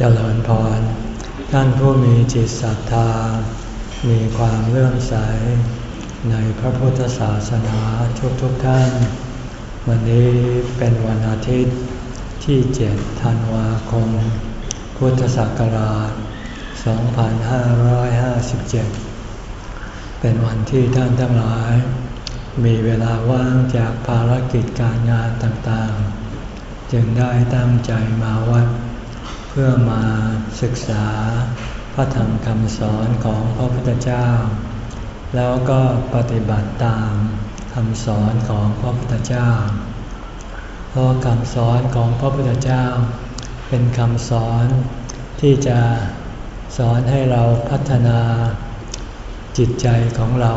เจริญพร ท่านผู้มีจิตศรัทธา มีความเลื่อมใส ในพระพุทธศาสนาทุกทุกท่าน วันนี้เป็นวันอาทิตย์ที่เจ็ดธันวาคม พุทธศักราช 2557 เป็นวันที่ท่านทั้งหลาย มีเวลาว่างจากภารกิจการงานต่างๆ จึงได้ตั้งใจมาวัด พื่อมาศึกษาพระธรรมคำสอนของพระพุทธเจ้า แล้วก็ปฏิบัติตามคำสอนของพระพุทธเจ้า เพราะคำสอนของพระพุทธเจ้า เป็นคำสอนที่จะสอนให้เราพัฒนาจิตใจของเรา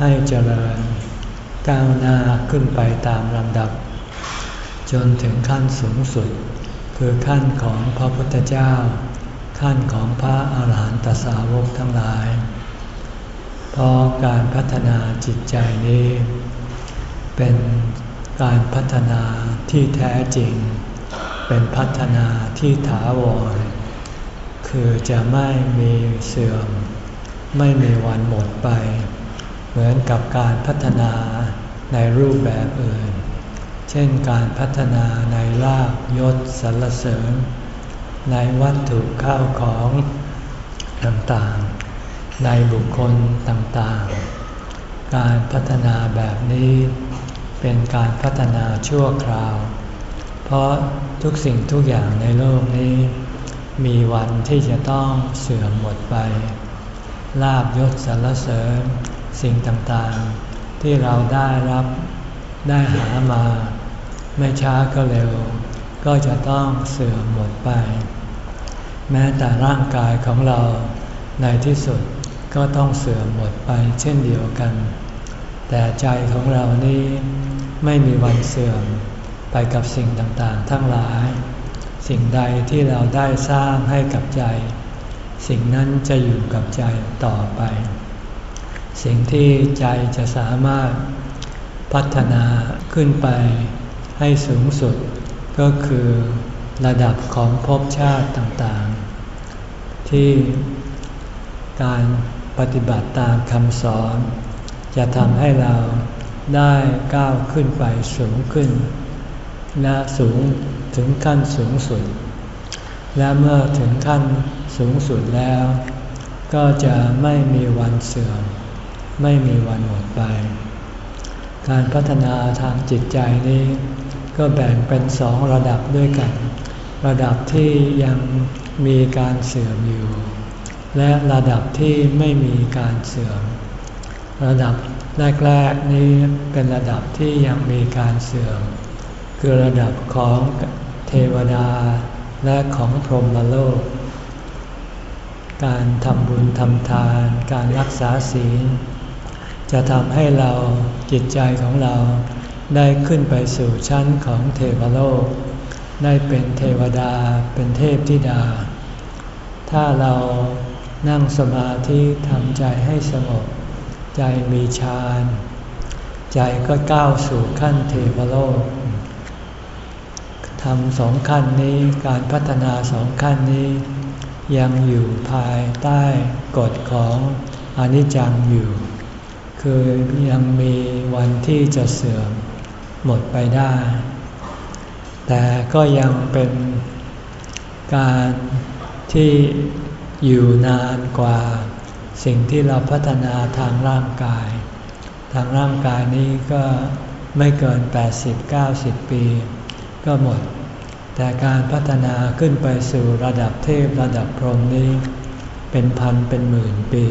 ให้เจริญก้าวหน้าขึ้นไปตามลำดับ จนถึงขั้นสูงสุด คือขั้นของพระพุทธเจ้า ขั้นของพระอาหารหันตสาวกทั้งหลาย เพราะการพัฒนาจิตใจนี้ เป็นการพัฒนาที่แท้จริง เป็นพัฒนาที่ถาวร คือจะไม่มีเสื่อม ไม่มีวันหมดไป เหมือนกับการพัฒนาในรูปแบบอื่น เช่นการพัฒนาในลาบยศสรรเสริญ ในวัตถุข้าวของต่างๆ ในบุคคลต่างๆ การพัฒนาแบบนี้เป็นการพัฒนาชั่วคราว เพราะทุกสิ่งทุกอย่างในโลกนี้ มีวันที่จะต้องเสื่อมหมดไป ลาบยศสรรเสริญ สิ่งต่างๆ ที่เราได้รับได้หามา ไม่ช้าก็เร็ว ก็จะต้องเสื่อมหมดไป แม้แต่ร่างกายของเราในที่สุดก็ต้องเสื่อมหมดไปเช่นเดียวกัน แต่ใจของเรานี้ไม่มีวันเสื่อมไปกับสิ่งต่างๆ ทั้งหลาย สิ่งใดที่เราได้สร้างให้กับใจ สิ่งนั้นจะอยู่กับใจต่อไป สิ่งที่ใจจะสามารถพัฒนาขึ้นไป ให้สูงสุดก็คือระดับของภพชาติต่างๆ ที่การปฏิบัติตามคำสอน จะทำให้เราได้ก้าวขึ้นไปสูงขึ้นและสูงถึงขั้นสูงสุด และเมื่อถึงขั้นสูงสุดแล้ว ก็จะไม่มีวันเสื่อม ไม่มีวันหมดไป การพัฒนาทางจิตใจนี้ ก็แบ่งเป็นสองระดับด้วยกัน ระดับที่ยังมีการเสื่อมอยู่ และระดับที่ไม่มีการเสื่อม ระดับแรกๆนี้เป็นระดับที่ยังมีการเสื่อม คือระดับของเทวดาและของพรหมโลก การทำบุญทำทาน การรักษาศีล จะทำให้เราจิตใจของเรา ได้ขึ้นไปสู่ชั้นของเทวโลก ได้เป็นเทวดาเป็นเทพธิดา ถ้าเรานั่งสมาธิทำใจให้สงบ ใจมีฌานใจก็ก้าวสู่ขั้นเทวโลกทำสองขั้นนี้การพัฒนาสองขั้นนี้ ยังอยู่ภายใต้กฎของอนิจจังอยู่ คือยังมีวันที่จะเสื่อม หมดไปได้ แต่ก็ยังเป็นการที่อยู่นานกว่าสิ่งที่เราพัฒนาทางร่างกาย ทางร่างกายนี้ก็ไม่เกิน 80-90 ปี ก็หมด แต่การพัฒนาขึ้นไปสู่ระดับเทพระดับพรหมนี้ เป็นพันเป็นหมื่นปี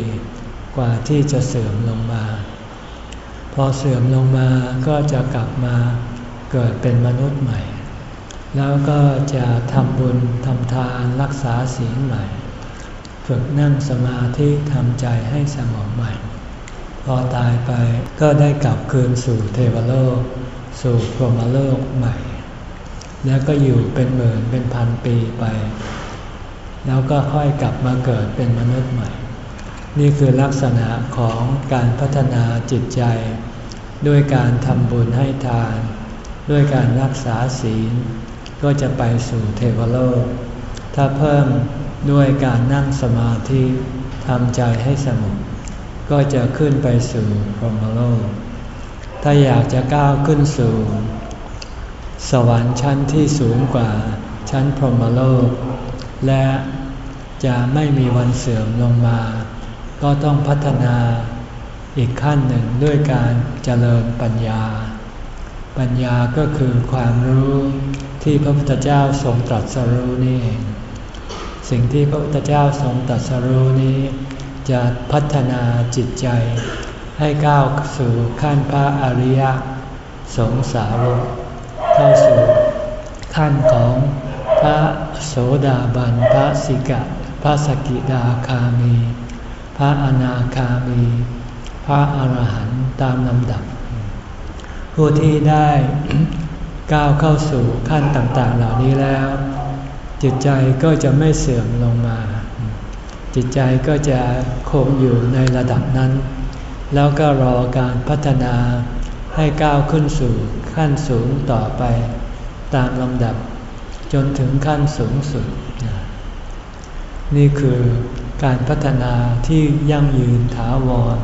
กว่าที่จะเสื่อมลงมา พอเสื่อมลงมาก็จะกลับมาเกิดเป็นมนุษย์ใหม่ แล้วก็จะทำบุญทำทานรักษาศีลใหม่ ฝึกนั่งสมาธิทำใจให้สงบใหม่ พอตายไปก็ได้กลับคืนสู่เทวโลก สู่พรหมโลกใหม่ แล้วก็อยู่เป็นหมื่นเป็นพันปีไป แล้วก็ค่อยกลับมาเกิดเป็นมนุษย์ใหม่ นี่คือลักษณะของการพัฒนาจิตใจ ด้วยการทำบุญให้ทาน ด้วยการรักษาศีล ก็จะไปสู่เทวโลก ถ้าเพิ่มด้วยการนั่งสมาธิทำใจให้สงบก็จะขึ้นไปสู่พรหมโลก ถ้าอยากจะก้าวขึ้นสู่ สวรรค์ชั้นที่สูงกว่าชั้นพรหมโลก และจะไม่มีวันเสื่อมลงมา ก็ต้องพัฒนาอีกขั้นหนึ่งด้วยการเจริญปัญญา ปัญญาก็คือความรู้ที่พระพุทธเจ้าทรงตรัสรู้นี่เองสิ่งที่พระพุทธเจ้าทรงตรัสรู้นี้ จะพัฒนาจิตใจให้ก้าวสู่ขั้นพระอริยสงสาวกเข้าสู่ขั้นของพระโสดาบันพระสิกะ พระสกิดาคามี พระอนาคามี พระอรหันต์ตามลำดับ ผู้ที่ได้ก้าวเข้าสู่ขั้นต่างๆเหล่านี้แล้ว จิตใจก็จะไม่เสื่อมลงมา จิตใจก็จะคงอยู่ในระดับนั้น แล้วก็รอการพัฒนาให้ก้าวขึ้นสู่ขั้นสูงต่อไป ตามลำดับจนถึงขั้นสูงสุด นี่คือ การพัฒนาที่ยั่งยืนถาวร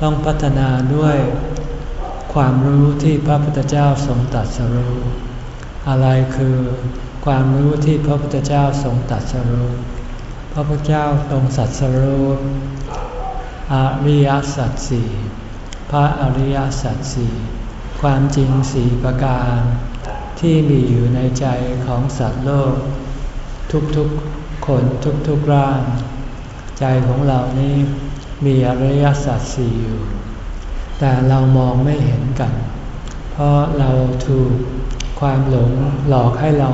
ต้องพัฒนาด้วยความรู้ที่พระพุทธเจ้าทรงตัดสรู้ อะไรคือความรู้ที่พระพุทธเจ้าทรงตัดสรู้ พระพุทธเจ้าทรงสัตสรู้อริยสัจสี่พระอริยสัจสี่ความจริงสี่ประการ ที่มีอยู่ในใจของสัตว์โลก ทุกๆคนทุกๆร่าง ใจของเรานี้มีอริยสัจสี่อยู่ แต่เรามองไม่เห็นกัน เพราะเราถูกความหลงหลอกให้เรา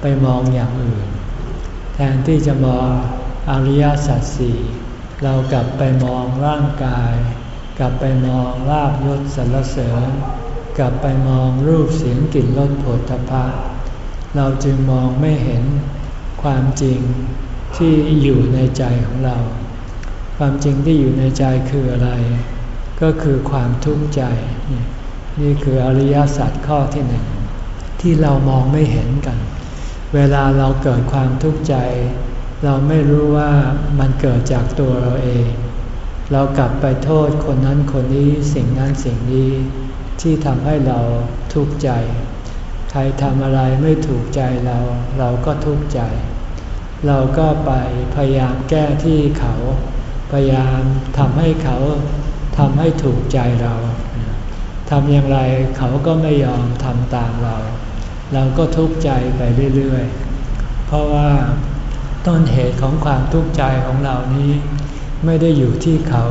ไปมองอย่างอื่น แทนที่จะมองอริยสัจสี่เรากลับไปมองร่างกาย กลับไปมองลาบยศสรรเสริญ กลับไปมองรูปเสียงกลิ่นรสผลทพะเราจึงมองไม่เห็นความจริง ที่อยู่ในใจของเรา ความจริงที่อยู่ในใจคืออะไร ก็คือความทุกข์ใจ นี่คืออริยสัจข้อที่หนึ่งที่เรามองไม่เห็นกัน เวลาเราเกิดความทุกข์ใจ เราไม่รู้ว่ามันเกิดจากตัวเราเอง เรากลับไปโทษคนนั้นคนนี้สิ่งนั้นสิ่งนี้ที่ทำให้เราทุกข์ใจ ใครทำอะไรไม่ถูกใจเรา เราก็ทุกข์ใจ เราก็ไปพยายามแก้ที่เขา พยายามทำให้เขาทำให้ถูกใจเราทำอย่างไรเขาก็ไม่ยอมทำตามเรา เราก็ทุกข์ใจไปเรื่อยๆ เพราะว่าต้นเหตุของความทุกข์ใจของเรานี้ ไม่ได้อยู่ที่เขา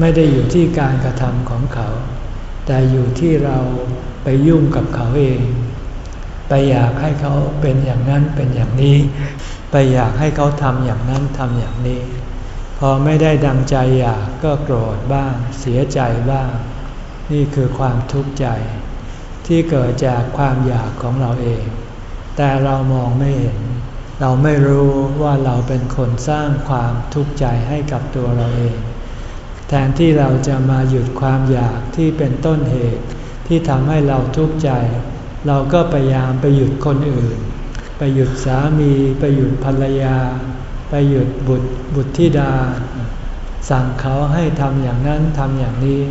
ไม่ได้อยู่ที่การกระทำของเขา แต่อยู่ที่เราไปยุ่งกับเขาเอง ไปอยากให้เขาเป็นอย่างนั้นเป็นอย่างนี้ ไปอยากให้เขาทำอย่างนั้นทำอย่างนี้ พอไม่ได้ดังใจอยากก็โกรธบ้าง เสียใจบ้าง นี่คือความทุกข์ใจ ที่เกิดจากความอยากของเราเอง แต่เรามองไม่เห็น เราไม่รู้ว่าเราเป็นคนสร้างความทุกข์ใจให้กับตัวเราเอง แทนที่เราจะมาหยุดความอยากที่เป็นต้นเหตุที่ทำให้เราทุกข์ใจ เราก็พยายามไปหยุดคนอื่น ไปหยุดสามีไปหยุดภรรยา ไปหยุดบุตรบุตรธิดา สั่งเขาให้ทำอย่างนั้นทำอย่างนี้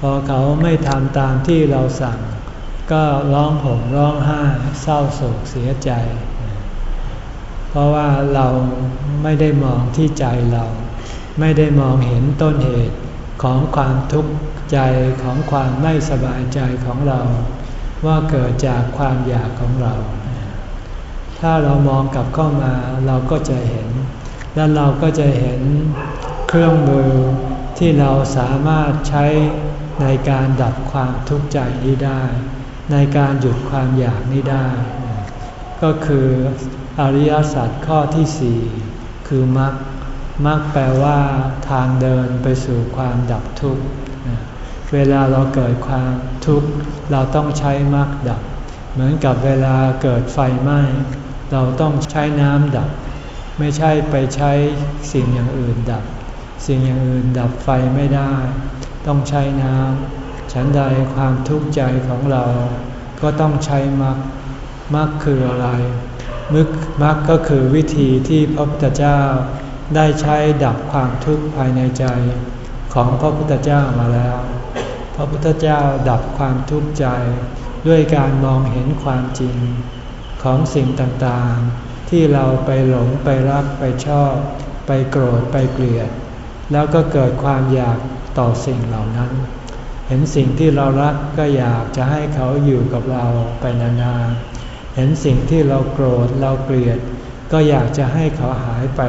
พอเขาไม่ทำตามที่เราสั่ง ก็ร้องห่มร้องไห้เศร้าโศกเสียใจ เพราะว่าเราไม่ได้มองที่ใจเรา ไม่ได้มองเห็นต้นเหตุของความทุกข์ใจของความไม่สบายใจของเรา ว่าเกิดจากความอยากของเรา ถ้าเรามองกลับเข้ามาเราก็จะเห็น และเราก็จะเห็นเครื่องมือที่เราสามารถใช้ในการดับความทุกข์ใจนี้ได้ ในการหยุดความอยากนี้ได้ ก็คืออริยสัจข้อที่สี่คือมรรคมรรคแปลว่าทางเดินไปสู่ความดับทุกข์ เวลาเราเกิดความทุกข์ เราต้องใช้มรรคดับ เหมือนกับเวลาเกิดไฟไหม้ เราต้องใช้น้ำดับ ไม่ใช่ไปใช้สิ่งอย่างอื่นดับ สิ่งอย่างอื่นดับไฟไม่ได้ ต้องใช้น้ำฉันใดความทุกข์ใจของเรา ก็ต้องใช้มรรคมรรคคืออะไรมึกมักก็คือวิธีที่พระพุทธเจ้าได้ใช้ดับความทุกข์ภายในใจของพระพุทธเจ้ามาแล้ว พระพุทธเจ้าดับความทุกข์ใจด้วยการมองเห็นความจริง ของสิ่งต่างๆ ที่เราไปหลงไปรักไปชอบ ไปโกรธไปเกลียด แล้วก็เกิดความอยากต่อสิ่งเหล่านั้น เห็นสิ่งที่เรารักก็อยากจะให้เขาอยู่กับเราไปนานๆ เห็นสิ่งที่เราโกรธเราเกลียด ก็อยากจะให้เขาหายไป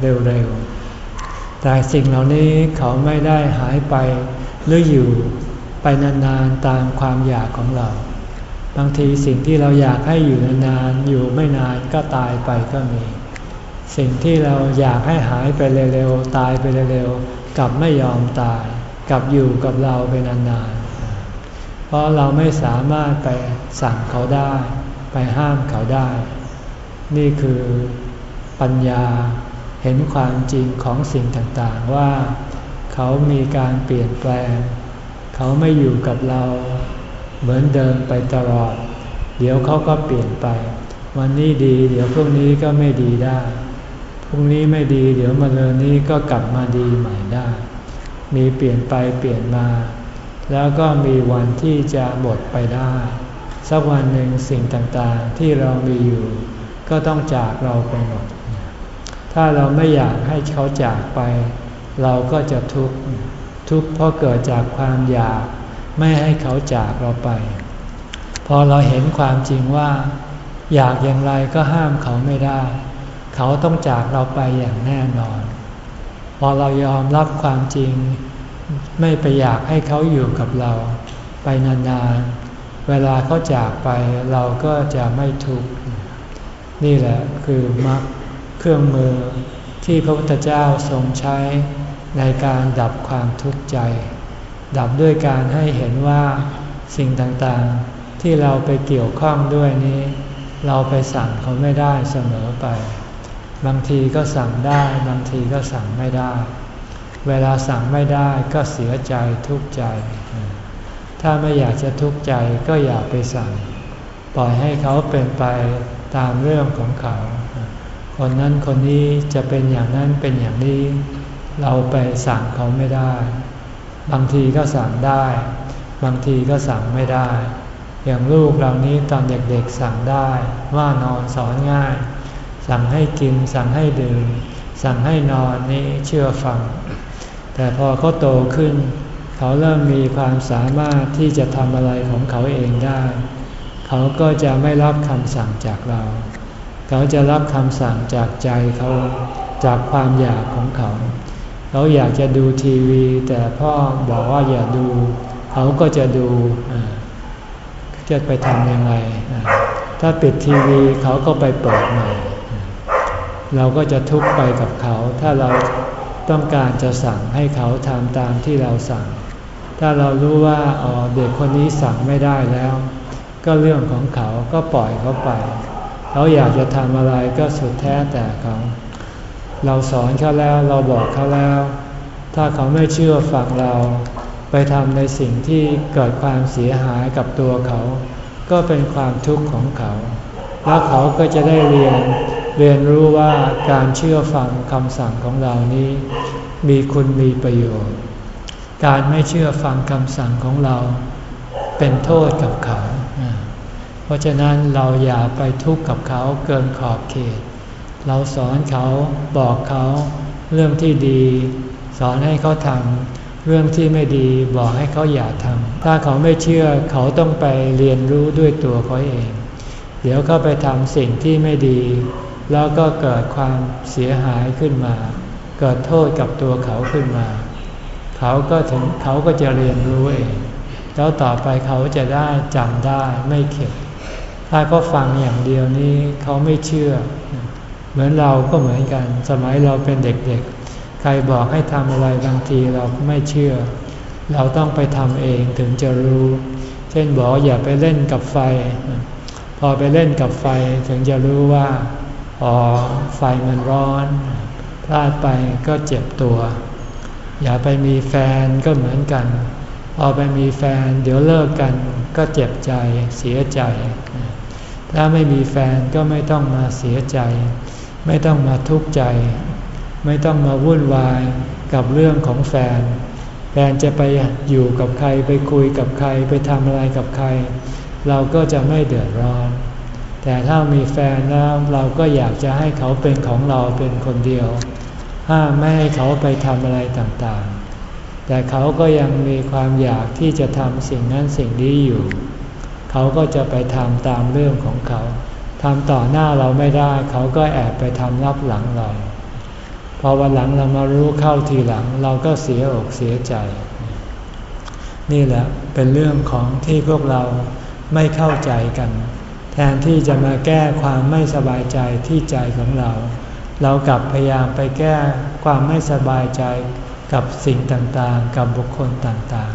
เร็วๆ แต่สิ่งเหล่านี้เขาไม่ได้หายไปหรืออยู่ไปนานๆตามความอยากของเรา บางทีสิ่งที่เราอยากให้อยู่นานๆอยู่ไม่นานก็ตายไปก็มี สิ่งที่เราอยากให้หายไปเร็วๆตายไปเร็วๆกลับไม่ยอมตาย กลับอยู่กับเราไปนานๆ เพราะเราไม่สามารถไปสั่งเขาได้ ไปห้ามเขาได้ นี่คือปัญญาเห็นความจริงของสิ่งต่างๆว่า เขามีการเปลี่ยนแปลง เขาไม่อยู่กับเรา เหมือนเดิมไปตลอด เดี๋ยวเขาก็เปลี่ยนไป วันนี้ดี เดี๋ยวพรุ่งนี้ก็ไม่ดีได้ พรุ่งนี้ไม่ดี เดี๋ยวมาเลยนี้ก็กลับมาดีใหม่ได้ มีเปลี่ยนไปเปลี่ยนมา แล้วก็มีวันที่จะหมดไปได้ สักวันหนึ่งสิ่งต่างๆที่เรามีอยู่ ก็ต้องจากเราไปหมด ถ้าเราไม่อยากให้เขาจากไป เราก็จะทุกข์ทุกข์เพราะเกิดจากความอยาก ไม่ให้เขาจากเราไป พอเราเห็นความจริงว่า อยากอย่างไรก็ห้ามเขาไม่ได้ เขาต้องจากเราไปอย่างแน่นอน พอเรายอมรับความจริง ไม่ไปอยากให้เขาอยู่กับเรา ไปนานๆ เวลาเขาจากไปเราก็จะไม่ทุกข์ นี่แหละคือมรรคเครื่องมือที่พระพุทธเจ้าทรงใช้ในการดับความทุกข์ใจ ดับด้วยการให้เห็นว่าสิ่งต่างๆ ที่เราไปเกี่ยวข้องด้วยนี้ เราไปสั่งเขาไม่ได้เสมอไป บางทีก็สั่งได้บางทีก็สั่งไม่ได้ เวลาสั่งไม่ได้ก็เสียใจทุกข์ใจ ถ้าไม่อยากจะทุกข์ใจก็อย่าไปสั่ง ปล่อยให้เขาเป็นไปตามเรื่องของเขา คนนั้นคนนี้จะเป็นอย่างนั้นเป็นอย่างนี้ เราไปสั่งเขาไม่ได้ บางทีก็สั่งได้ บางทีก็สั่งไม่ได้ อย่างลูกเรานี้ตอนเด็กๆสั่งได้ว่านอนสอนง่าย สั่งให้กิน สั่งให้ดื่ม สั่งให้นอนนี่เชื่อฟัง แต่พอเขาโตขึ้น เขาเริ่มมีความสามารถที่จะทำอะไรของเขาเองได้ เขาก็จะไม่รับคำสั่งจากเรา เขาจะรับคำสั่งจากใจเขาจากความอยากของเขา เขาอยากจะดูทีวี แต่พ่อบอกว่าอย่าดู เขาก็จะดูจะไปทำยังไง ถ้าปิดทีวีเขาก็ไปเปิดใหม่ เราก็จะทุกข์ไปกับเขา ถ้าเราต้องการจะสั่งให้เขาทำตามที่เราสั่ง ถ้าเรารู้ว่าอ๋อเด็กคนนี้สั่งไม่ได้แล้ว ก็เรื่องของเขาก็ปล่อยเขาไป เขาอยากจะทำอะไรก็สุดแท้แต่เขา เราสอนเขาแล้วเราบอกเขาแล้ว ถ้าเขาไม่เชื่อฟังเรา ไปทำในสิ่งที่เกิดความเสียหายกับตัวเขา ก็เป็นความทุกข์ของเขา แล้วเขาก็จะได้เรียนเรียนรู้ว่าการเชื่อฟังคำสั่งของเรานี้ มีคุณมีประโยชน์ การไม่เชื่อฟังคำสั่งของเรา เป็นโทษกับเขา เพราะฉะนั้นเราอย่าไปทุกข์กับเขาเกินขอบเขต เราสอนเขาบอกเขาเรื่องที่ดี สอนให้เขาทำเรื่องที่ไม่ดีบอกให้เขาอย่าทำถ้าเขาไม่เชื่อเขาต้องไปเรียนรู้ด้วยตัวเขาเอง เดี๋ยวเขาไปทำสิ่งที่ไม่ดี แล้วก็เกิดความเสียหายขึ้นมา เกิดโทษกับตัวเขาขึ้นมา เขาก็ถึงเขาก็จะเรียนรู้เอง แล้วต่อไปเขาจะได้จำได้ไม่เข็ดถ้าเขาฟังอย่างเดียวนี้เขาไม่เชื่อ เหมือนเราก็เหมือนกัน สมัยเราเป็นเด็กๆ ใครบอกให้ทำอะไรบางทีเราไม่เชื่อ เราต้องไปทำเองถึงจะรู้ เช่นบอกอย่าไปเล่นกับไฟ พอไปเล่นกับไฟถึงจะรู้ว่า อ๋อ ไฟมันร้อน พลาดไปก็เจ็บตัว อย่าไปมีแฟนก็เหมือนกัน พอไปมีแฟนเดี๋ยวเลิกกันก็เจ็บใจเสียใจ ถ้าไม่มีแฟนก็ไม่ต้องมาเสียใจ ไม่ต้องมาทุกข์ใจ ไม่ต้องมาวุ่นวายกับเรื่องของแฟน แฟนจะไปอยู่กับใครไปคุยกับใครไปทำอะไรกับใคร เราก็จะไม่เดือดร้อน แต่ถ้ามีแฟนแล้วเราก็อยากจะให้เขาเป็นของเราเป็นคนเดียว ห้ามไม่ให้เขาไปทำอะไรต่างๆ แต่เขาก็ยังมีความอยากที่จะทำสิ่งนั้นสิ่งนี้อยู่ เขาก็จะไปทำตามเรื่องของเขา ทำต่อหน้าเราไม่ได้ เขาก็แอบไปทำรับหลังเราพอวันหลังเรามารู้เข้าทีหลังเราก็เสียอกเสียใจ นี่แหละเป็นเรื่องของที่พวกเราไม่เข้าใจกัน แทนที่จะมาแก้ความไม่สบายใจที่ใจของเรา เรากลับพยายามไปแก้ความไม่สบายใจกับสิ่งต่างๆ กับบุคคลต่าง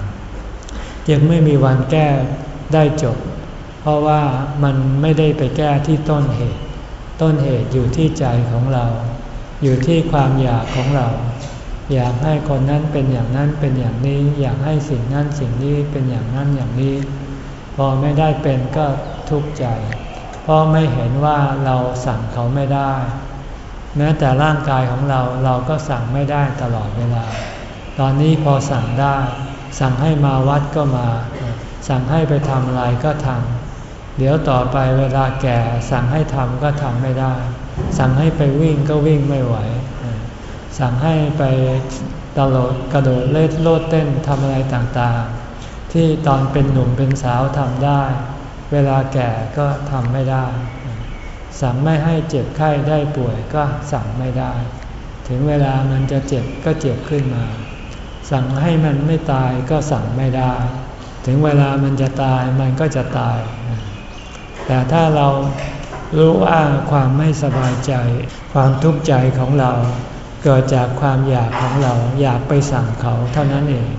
ๆยังไม่มีวันแก้ได้จบ เพราะว่ามันไม่ได้ไปแก้ที่ต้นเหตุ ต้นเหตุอยู่ที่ใจของเรา อยู่ที่ความอยากของเรา อยากให้คนนั้นเป็นอย่างนั้นเป็นอย่างนี้ อยากให้สิ่งนั้นสิ่งนี้เป็นอย่างนั้นอย่างนี้ พอไม่ได้เป็นก็ทุกข์ใจ เพราะไม่เห็นว่าเราสั่งเขาไม่ได้ แม้แต่ร่างกายของเราเราก็สั่งไม่ได้ตลอดเวลา ตอนนี้พอสั่งได้ สั่งให้มาวัดก็มา สั่งให้ไปทำอะไรก็ทำ เดี๋ยวต่อไปเวลาแก่สั่งให้ทำก็ทำไม่ได้ สั่งให้ไปวิ่งก็วิ่งไม่ไหว สั่งให้ไปตลดกระโดดเล่นโลดเต้นทำอะไรต่างๆ ที่ตอนเป็นหนุ่มเป็นสาวทำได้ เวลาแก่ก็ทำไม่ได้ สั่งไม่ให้เจ็บไข้ได้ป่วยก็สั่งไม่ได้ ถึงเวลามันจะเจ็บก็เจ็บขึ้นมา สั่งให้มันไม่ตายก็สั่งไม่ได้ ถึงเวลามันจะตายมันก็จะตาย แต่ถ้าเรารู้ว่าความไม่สบายใจ ความทุกข์ใจของเรา เกิดจากความอยากของเราอยากไปสั่งเขาเท่านั้นเอง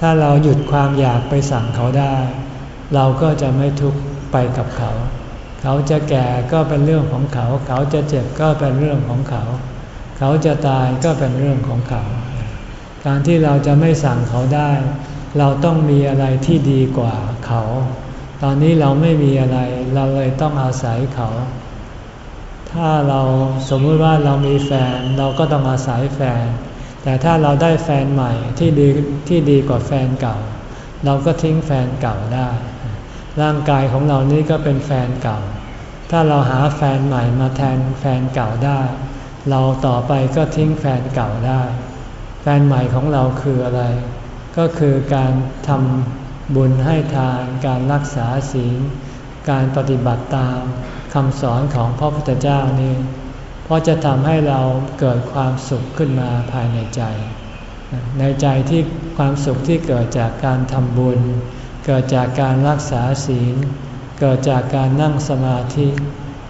ถ้าเราหยุดความอยากไปสั่งเขาได้ เราก็จะไม่ทุกข์ไปกับเขา เขาจะแก่ก็เป็นเรื่องของเขา เขาจะเจ็บก็เป็นเรื่องของเขา เขาจะตายก็เป็นเรื่องของเขา การที่เราจะไม่สั่งเขาได้ เราต้องมีอะไรที่ดีกว่าเขา ตอนนี้เราไม่มีอะไร เราเลยต้องอาศัยเขา ถ้าเราสมมติว่าเรามีแฟนเราก็ต้องอาศัยแฟน แต่ถ้าเราได้แฟนใหม่ที่ดีที่ดีกว่าแฟนเก่า เราก็ทิ้งแฟนเก่าได้ ร่างกายของเรานี้ก็เป็นแฟนเก่า ถ้าเราหาแฟนใหม่มาแทนแฟนเก่าได้ เราต่อไปก็ทิ้งแฟนเก่าได้ แฟนใหม่ของเราคืออะไร ก็คือการทำ บุญให้ทานการรักษาศีล การปฏิบัติตามคำสอนของพระพุทธเจ้านี้เพราะจะทำให้เราเกิดความสุขขึ้นมาภายในใจ ในใจที่ความสุขที่เกิดจากการทำบุญ เกิดจากการรักษาศีล เกิดจากการนั่งสมาธิ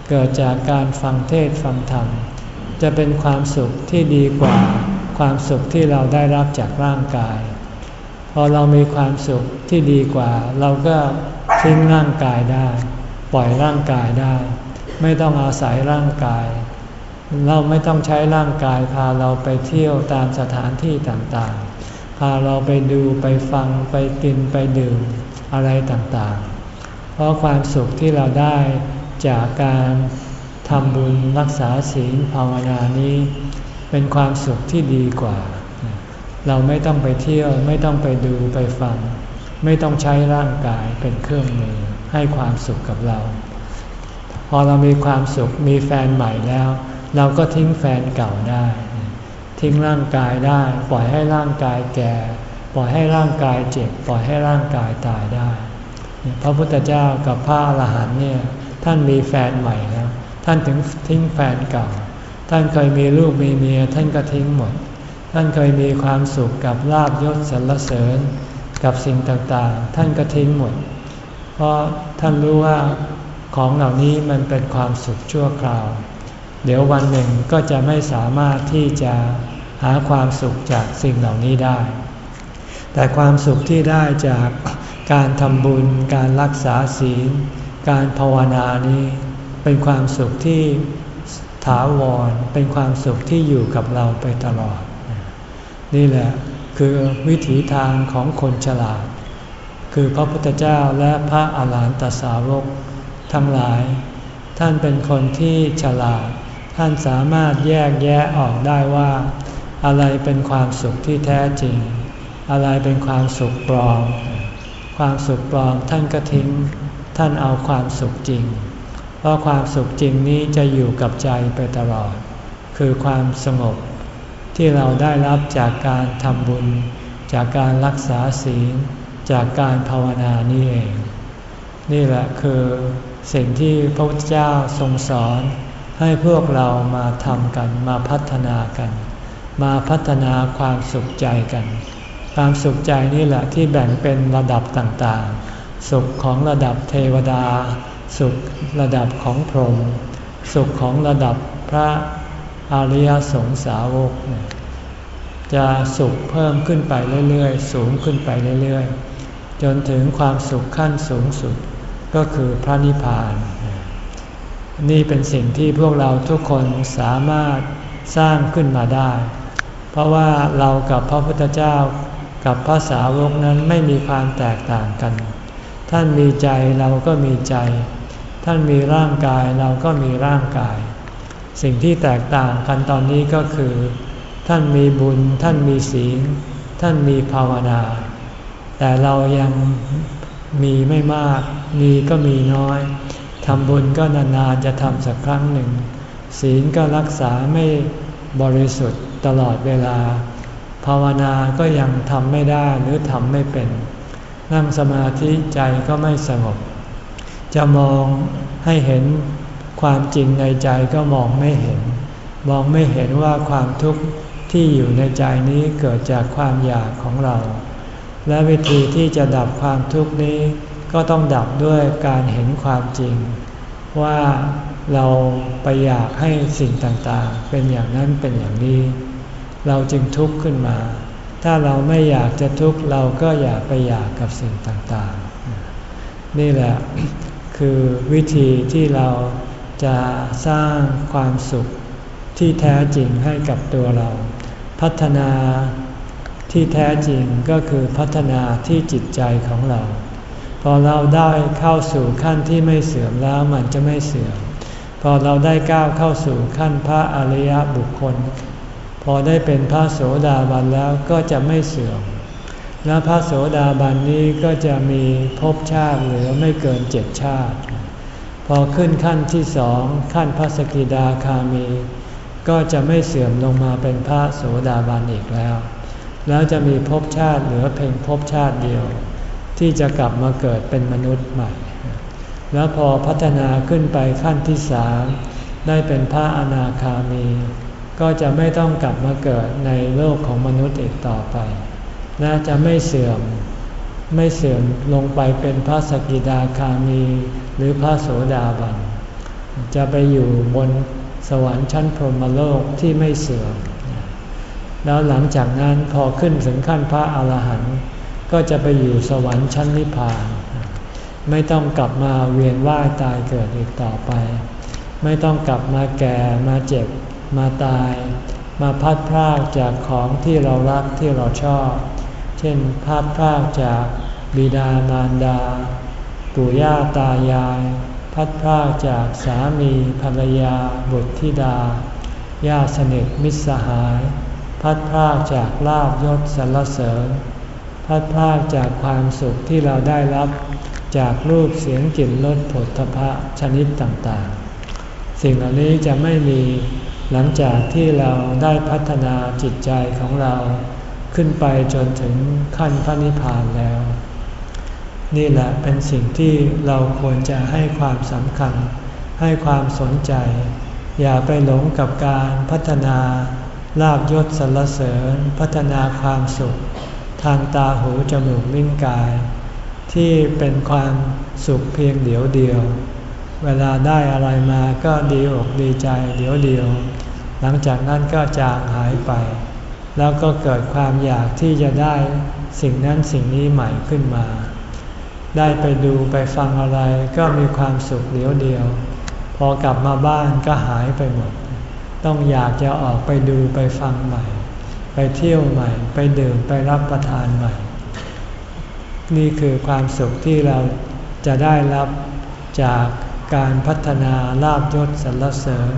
เกิดจากการฟังเทศฟังธรรม จะเป็นความสุขที่ดีกว่าความสุขที่เราได้รับจากร่างกาย พอเรามีความสุขที่ดีกว่า เราก็ทิ้งร่างกายได้ ปล่อยร่างกายได้ ไม่ต้องอาศัยร่างกาย เราไม่ต้องใช้ร่างกาย พาเราไปเที่ยวตามสถานที่ต่างๆ พาเราไปดูไปฟังไปกินไปดื่มอะไรต่างๆ เพราะความสุขที่เราได้จากการทำบุญรักษาศีลภาวนานี้ เป็นความสุขที่ดีกว่า เราไม่ต้องไปเที่ยวไม่ต้องไปดูไปฟัง ไม่ต้องใช้ร่างกายเป็นเครื่องมือให้ความสุขกับเรา พอเรามีความสุขมีแฟนใหม่แล้ว เราก็ทิ้งแฟนเก่าได้ ทิ้งร่างกายได้ ปล่อยให้ร่างกายแก่ ปล่อยให้ร่างกายเจ็บ ปล่อยให้ร่างกายตายได้ พระพุทธเจ้ากับพระอรหันต์เนี่ยท่านมีแฟนใหม่แล้วท่านถึงทิ้งแฟนเก่า ท่านเคยมีลูกมีเมียท่านก็ทิ้งหมด ท่านเคยมีความสุขกับลาบยศสรรเสริญกับสิ่งต่างๆ ท่านก็ทิ้งหมด เพราะท่านรู้ว่าของเหล่านี้มันเป็นความสุขชั่วคราว เดี๋ยววันหนึ่งก็จะไม่สามารถที่จะหาความสุขจากสิ่งเหล่านี้ได้ แต่ความสุขที่ได้จากการทำบุญ การรักษาศีล การภาวนานี้เป็นความสุขที่ถาวร เป็นความสุขที่อยู่กับเราไปตลอด นี่แหละคือวิถีทางของคนฉลาด คือพระพุทธเจ้าและพระอาหารหันตสาวก ทั้งหลาย ท่านเป็นคนที่ฉลาด ท่านสามารถแยกแยะออกได้ว่า อะไรเป็นความสุขที่แท้จริง อะไรเป็นความสุขปลอม ความสุขปลอมท่านก็ทิ้ง ท่านเอาความสุขจริง เพราะความสุขจริงนี้จะอยู่กับใจไปตลอด คือความสงบ ที่เราได้รับจากการทำบุญ จากการรักษาศีล จากการภาวนานี่เอง นี่แหละคือสิ่งที่พระพุทธเจ้าทรงสอนให้พวกเรามาทำกันมาพัฒนากัน มาพัฒนาความสุขใจกัน ความสุขใจนี่แหละที่แบ่งเป็นระดับต่างๆ สุขของระดับเทวดา สุขระดับของพรหมสุขของระดับพระ อริยสงสาวก จะสุขเพิ่มขึ้นไปเรื่อยๆ สูงขึ้นไปเรื่อยๆ จนถึงความสุขขั้นสูงสุดก็คือพระนิพพาน นี่เป็นสิ่งที่พวกเราทุกคนสามารถสร้างขึ้นมาได้ เพราะว่าเรากับพระพุทธเจ้ากับพระสาวกนั้นไม่มีความแตกต่างกัน ท่านมีใจเราก็มีใจ ท่านมีร่างกายเราก็มีร่างกาย สิ่งที่แตกต่างกันตอนนี้ก็คือ ท่านมีบุญ ท่านมีศีล ท่านมีภาวนา แต่เรายังมีไม่มาก มีก็มีน้อยทำบุญก็นานๆจะทำสักครั้งหนึ่ง ศีลก็รักษาไม่บริสุทธิ์ตลอดเวลา ภาวนาก็ยังทำไม่ได้หรือทำไม่เป็น นั่งสมาธิใจก็ไม่สงบ จะมองให้เห็น ความจริงในใจก็มองไม่เห็น มองไม่เห็นว่าความทุกข์ที่อยู่ในใจนี้เกิดจากความอยากของเรา และวิธีที่จะดับความทุกข์นี้ก็ต้องดับด้วยการเห็นความจริง ว่าเราไปอยากให้สิ่งต่างๆ เป็นอย่างนั้นเป็นอย่างนี้ เราจึงทุกข์ขึ้นมา ถ้าเราไม่อยากจะทุกข์เราก็อย่าไปอยากกับสิ่งต่างๆ นี่แหละคือวิธีที่เรา จะสร้างความสุขที่แท้จริงให้กับตัวเรา พัฒนาที่แท้จริงก็คือพัฒนาที่จิตใจของเรา พอเราได้เข้าสู่ขั้นที่ไม่เสื่อมแล้วมันจะไม่เสื่อม พอเราได้ก้าวเข้าสู่ขั้นพระอริยบุคคล พอได้เป็นพระโสดาบันแล้วก็จะไม่เสื่อม และพระโสดาบันนี้ก็จะมีภพชาติเหลือไม่เกินเจ็ดชาติ พอขึ้นขั้นที่สองขั้นพระสกิดาคามี ก็จะไม่เสื่อมลงมาเป็นพระโสดาบันอีกแล้ว แล้วจะมีภพชาติเหลือเพียงภพชาติเดียว ที่จะกลับมาเกิดเป็นมนุษย์ใหม่ แล้วพอพัฒนาขึ้นไปขั้นที่สามได้เป็นพระอนาคามี ก็จะไม่ต้องกลับมาเกิดในโลกของมนุษย์อีกต่อไป น่าจะไม่เสื่อม ไม่เสื่อมลงไปเป็นพระสกิดาคามี หรือพระโสดาบัน จะไปอยู่บนสวรรค์ชั้นพรหมโลกที่ไม่เสื่อม แล้วหลังจากนั้นพอขึ้นถึงขั้นพระอาหารหันต์ก็จะไปอยู่สวรรค์ชั้นนิพพาน ไม่ต้องกลับมาเวียนว่ายตายเกิดอีกต่อไป ไม่ต้องกลับมาแก่มาเจ็บมาตาย มาพัดพรากจากของที่เรารักที่เราชอบ เช่นพัดพรากจากบิดามารดา ปู่ย่าตายาย พัดพรากจากสามีภรรยาบุตรธิดาญาสนิทมิตรสหาย พัดพากจากลาบยศสรรเสริญ พัดพากจากความสุขที่เราได้รับ จากรูปเสียงกลิ่นรสผลทพะชนิดต่างๆ สิ่งเหล่านี้จะไม่มีหลังจากที่เราได้พัฒนาจิตใจของเราขึ้นไปจนถึงขั้นพระนิพพานแล้ว นี่แหละเป็นสิ่งที่เราควรจะให้ความสำคัญ ให้ความสนใจ อย่าไปหลงกับการพัฒนาลาบยศสรรเสริญ พัฒนาความสุข ทางตาหูจมูกลิ้นกาย ที่เป็นความสุขเพียงเดียวเดียว เวลาได้อะไรมาก็ดีอกดีใจเดียวเดียว หลังจากนั้นก็จางหายไป แล้วก็เกิดความอยากที่จะได้สิ่งนั้นสิ่งนี้ใหม่ขึ้นมา ได้ไปดูไปฟังอะไรก็มีความสุขเดียวเดียว พอกลับมาบ้านก็หายไปหมด ต้องอยากจะออกไปดูไปฟังใหม่ ไปเที่ยวใหม่ ไปดื่มไปรับประทานใหม่ นี่คือความสุขที่เราจะได้รับจากการพัฒนาลาบยศสรรเสริญ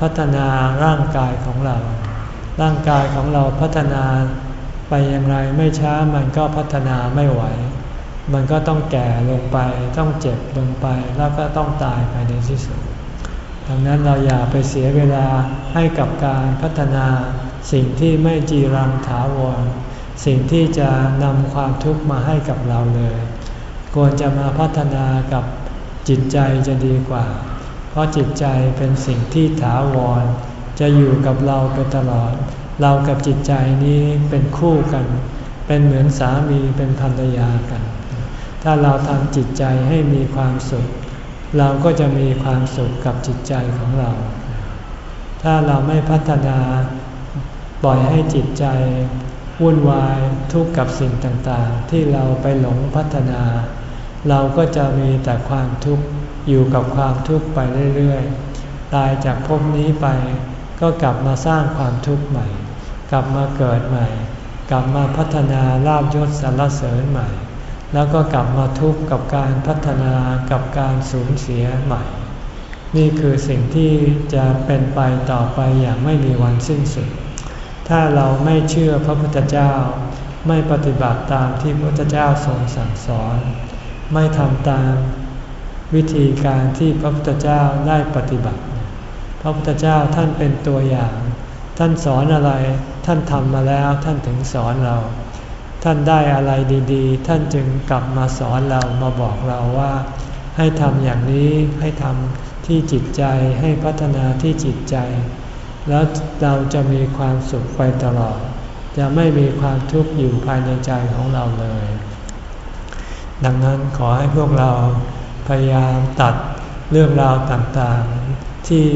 พัฒนาร่างกายของเรา ร่างกายของเราพัฒนาไปอย่างไรไม่ช้ามันก็พัฒนาไม่ไหว มันก็ต้องแก่ลงไป ต้องเจ็บลงไป แล้วก็ต้องตายไปในที่สุด ดังนั้นเราอย่าไปเสียเวลาให้กับการพัฒนาสิ่งที่ไม่จีรังถาวร สิ่งที่จะนำความทุกข์มาให้กับเราเลย ควรจะมาพัฒนากับจิตใจจะดีกว่า เพราะจิตใจเป็นสิ่งที่ถาวร จะอยู่กับเราไปตลอด เรากับจิตใจนี้เป็นคู่กัน เป็นเหมือนสามีเป็นภรรยากัน ถ้าเราทำจิตใจให้มีความสุข เราก็จะมีความสุขกับจิตใจของเรา ถ้าเราไม่พัฒนาปล่อยให้จิตใจวุ่นวายทุกข์กับสิ่งต่างๆ ที่เราไปหลงพัฒนา เราก็จะมีแต่ความทุกข์อยู่กับความทุกข์ไปเรื่อยๆ ตายจากภพนี้ไป ก็กลับมาสร้างความทุกข์ใหม่ กลับมาเกิดใหม่ กลับมาพัฒนาลาบยศสรรเสริญใหม่ แล้วก็กลับมาทุกข์กับการพัฒนากับการสูญเสียใหม่ นี่คือสิ่งที่จะเป็นไปต่อไปอย่างไม่มีวันสิ้นสุด ถ้าเราไม่เชื่อพระพุทธเจ้า ไม่ปฏิบัติตามที่พระพุทธเจ้าทรงสั่งสอน ไม่ทำตามวิธีการที่พระพุทธเจ้าได้ปฏิบัติ พระพุทธเจ้าท่านเป็นตัวอย่าง ท่านสอนอะไร ท่านทำมาแล้วท่านถึงสอนเรา ท่านได้อะไรดีๆ ท่านจึงกลับมาสอนเรามาบอกเราว่า ให้ทำอย่างนี้ให้ทำที่จิตใจให้พัฒนาที่จิตใจ แล้วเราจะมีความสุขไปตลอด จะไม่มีความทุกข์อยู่ภายในใจของเราเลย ดังนั้นขอให้พวกเราพยายามตัดเรื่องราวต่างๆ ที่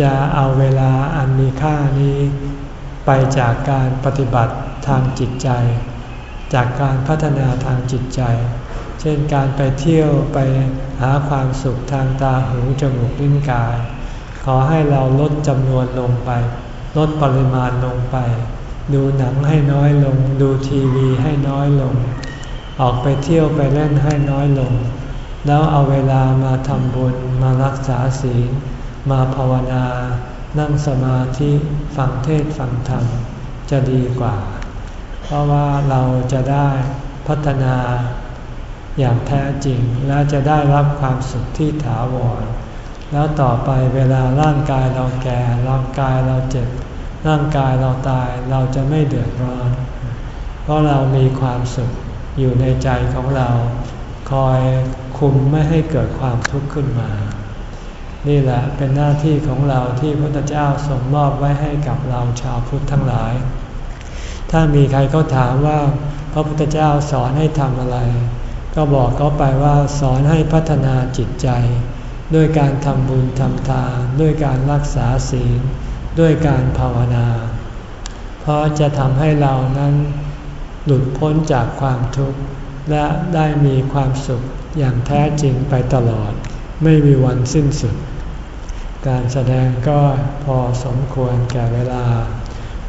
จะเอาเวลาอันมีค่านี้ไปจากการปฏิบัติ ทางจิตใจ จากการพัฒนาทางจิตใจ เช่นการไปเที่ยวไปหาความสุขทางตาหูจมูกลิ้นกาย ขอให้เราลดจำนวนลงไป ลดปริมาณลงไป ดูหนังให้น้อยลง ดูทีวีให้น้อยลง ออกไปเที่ยวไปเล่นให้น้อยลง แล้วเอาเวลามาทำบุญมารักษาศีลมาภาวนา นั่งสมาธิ ฟังเทศฟังธรรม จะดีกว่า เพราะว่าเราจะได้พัฒนาอย่างแท้จริง และจะได้รับความสุขที่ถาวร แล้วต่อไปเวลาร่างกายเราแก่ร่างกายเราเจ็บ ร่างกายเราตายเราจะไม่เดือดร้อน เพราะเรามีความสุขอยู่ในใจของเรา คอยคุมไม่ให้เกิดความทุกข์ขึ้นมา นี่แหละเป็นหน้าที่ของเราที่พระพุทธเจ้าทรงมอบไว้ให้กับเราชาวพุทธทั้งหลาย ถ้ามีใครเขาถามว่าพระพุทธเจ้าสอนให้ทำอะไร ก็บอกเขาไปว่าสอนให้พัฒนาจิตใจ ด้วยการทำบุญทำทาน ด้วยการรักษาศีล ด้วยการภาวนา เพราะจะทำให้เรานั้นหลุดพ้นจากความทุกข์ และได้มีความสุขอย่างแท้จริงไปตลอด ไม่มีวันสิ้นสุด การแสดงก็พอสมควรแก่เวลา